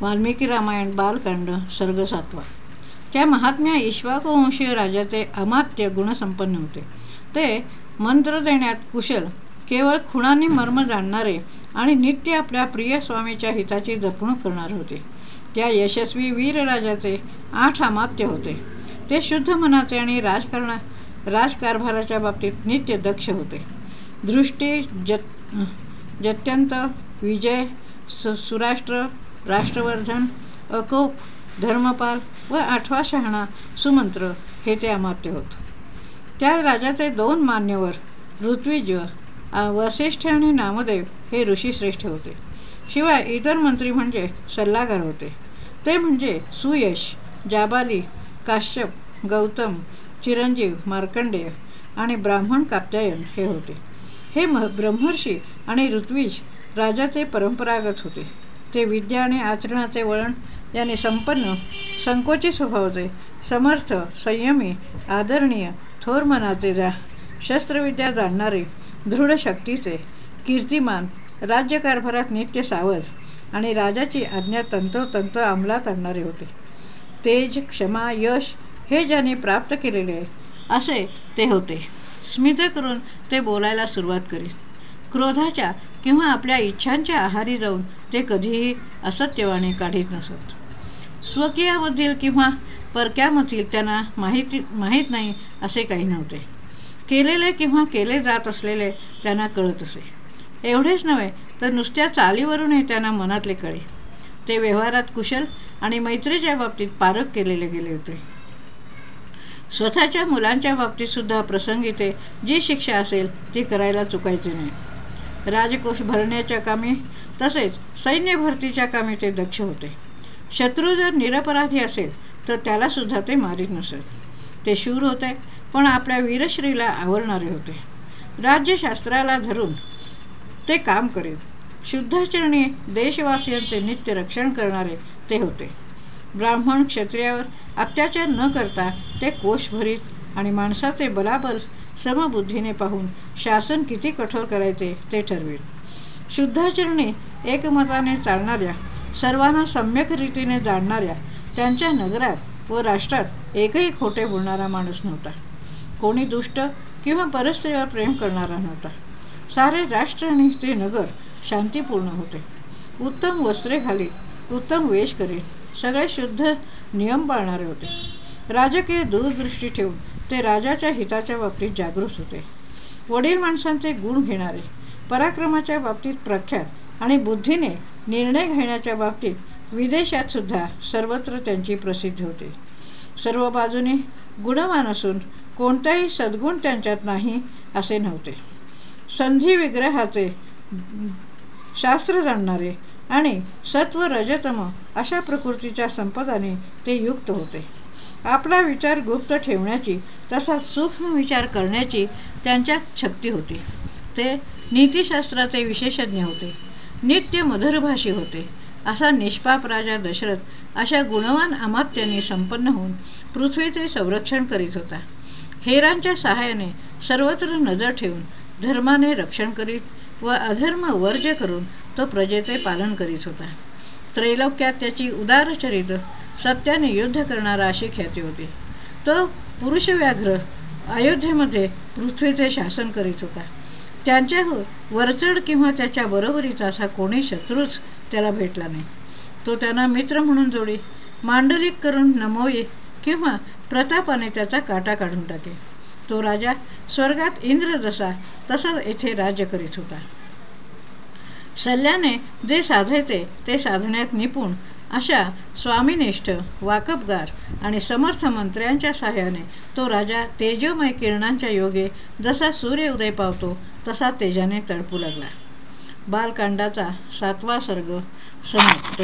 वाल्मिकी रामायण बालकांड सर्ग सातवा त्या महात्म्या इश्वाकुवंशीय राजाचे अमात्य गुणसंपन्न होते. ते मंत्र देण्यात कुशल केवळ खुणांनी मर्म जाणणारे आणि नित्य आपल्या प्रिय स्वामीच्या हिताची जपणूक करणारे होते. त्या यशस्वी वीरराजाचे आठ अमात्य होते. ते शुद्ध मनाचे आणि राजकारणा राजकारभाराच्या बाबतीत नित्य दक्ष होते. दृष्टी जत जत्यंत विजय सु सुराष्ट्र राष्ट्रवर्धन अकोप धर्मपाल व आठवा शहाणा सुमंत्र हे ते अमात्य होत. त्या राजाचे दोन मान्यवर ऋत्विज वसिष्ठ आणि नामदेव हे ऋषीश्रेष्ठ होते. शिवाय इतर मंत्री म्हणजे सल्लागार होते. ते म्हणजे सुयश जाबाली काश्यप गौतम चिरंजीव मार्कंडेय आणि ब्राह्मण कात्यायन हे होते. हे म ब्रह्मर्षी आणि ऋत्विज राजाचे परंपरागत होते. ते विद्या आणि आचरणाचे वळण याने संपन्न संकोची स्वभावचे समर्थ संयमी आदरणीय थोर मनाचे जा. शस्त्रविद्या जाणणारे दृढ शक्तीचे कीर्तिमान राज्यकारभारात नित्य सावध आणि राजाची आज्ञा तंतोतंत अंमलात आणणारे होते. तेज क्षमा यश हे ज्याने प्राप्त केलेले आहे असे ते होते. स्मित करून ते बोलायला सुरुवात करीत. क्रोधाच्या किंवा आपल्या इच्छांच्या आहारी जाऊन ते कधीही असत्यवाणी काढीत नसत. स्वकीयामधील किंवा परक्यामधील त्यांना माहिती माहीत नाही असे काही नव्हते. केलेले किंवा केले जात असलेले त्यांना कळत असे. एवढेच नव्हे तर नुसत्या चालीवरूनही त्यांना मनातले कळे. ते व्यवहारात कुशल आणि मैत्रीच्या बाबतीत पारख केलेले गेले होते. स्वतःच्या मुलांच्या बाबतीतसुद्धा प्रसंगी ते जी शिक्षा असेल ती करायला चुकायचे नाही. राजकोष भरण्याच्या कामी तसेच सैन्य भरतीच्या कामी ते दक्ष होते. शत्रू जर निरपराधी असेल तर त्यालासुद्धा ते मारीत नसत ते शूर होते पण आपल्या वीरश्रीला आवरणारे होते. राज्यशास्त्राला धरून ते काम करीत शुद्धाचरणी देशवासियांचे नित्य रक्षण करणारे ते होते. ब्राह्मण क्षत्रियावर अत्याचार न करता ते कोश भरीत आणि माणसाचे बलाबल समबुद्धीने पाहून शासन किती कठोर करायचे ते ठरवेल. शुद्धाचरणी एकमताने चालणाऱ्या सर्वांना सम्यक रीतीने जाणणाऱ्या त्यांच्या नगरात व राष्ट्रात एकही खोटे बोलणारा माणूस नव्हता. कोणी दुष्ट किंवा परस्त्रीवर प्रेम करणारा नव्हता. सारे राष्ट्र आणि ते नगर शांतीपूर्ण होते. उत्तम वस्त्रे घालीत उत्तम वेश करीत सगळे शुद्ध नियम पाळणारे होते. राजकीय दूरदृष्टी ठेवून ते राजाच्या हिताच्या बाबतीत जागृत होते. वडील माणसांचे गुण घेणारे पराक्रमाच्या बाबतीत प्रख्यात आणि बुद्धीने निर्णय घेण्याच्या बाबतीत विदेशातसुद्धा सर्वत्र त्यांची प्रसिद्धी होते. सर्व बाजूने गुणवान असून कोणताही सद्गुण त्यांच्यात नाही असे नव्हते. संधी विग्रहाचे शास्त्र जाणणारे आणि सत्व रजतम अशा प्रकृतीच्या संपदाने ते युक्त होते. आपला विचार गुप्त ठेवण्याची तसा सूक्ष्म विचार करण्याची त्यांच्यात शक्ती होती. ते नीतिशास्त्राचे विशेषज्ञ होते. नित्य मधुरभाषी होते. असा निष्पाप राजा दशरथ अशा गुणवान अमात्यांनी संपन्न होऊन पृथ्वीचे संरक्षण करीत होता. हेरांच्या सहाय्याने सर्वत्र नजर ठेवून धर्माने रक्षण करीत व अधर्म वर्ज्य करून तो प्रजेचे पालन करीत होता. त्रैलोक्यात त्याची उदारचरित्र सत्याने युद्ध करणारा अशी ख्याती होती. तो पुरुषव्याघ्र अयोध्येमध्ये पृथ्वीचे शासन करीत होता. त्यांच्या वरचढ किंवा त्याच्या बरोबरीचा असा कोणी शत्रूच त्याला भेटला नाही. तो त्यांना मित्र म्हणून जोडी मांडलिक करून नमोये किंवा प्रतापाने त्याचा काटा काढून टाके. तो राजा स्वर्गात इंद्र जसा तसा येथे राज्य करीत होता. सल्ल्याने जे साधायचे ते साधण्यात निपुण अशा स्वामीनिष्ठ वाकबगार आणि समर्थ मंत्र्यांच्या सहाय्याने तो राजा तेजोमय किरणांच्या योगे जसा सूर्य उदय पावतो तसा तेजाने तळपू लागला. बालकांडाचा सातवा सर्ग समाप्त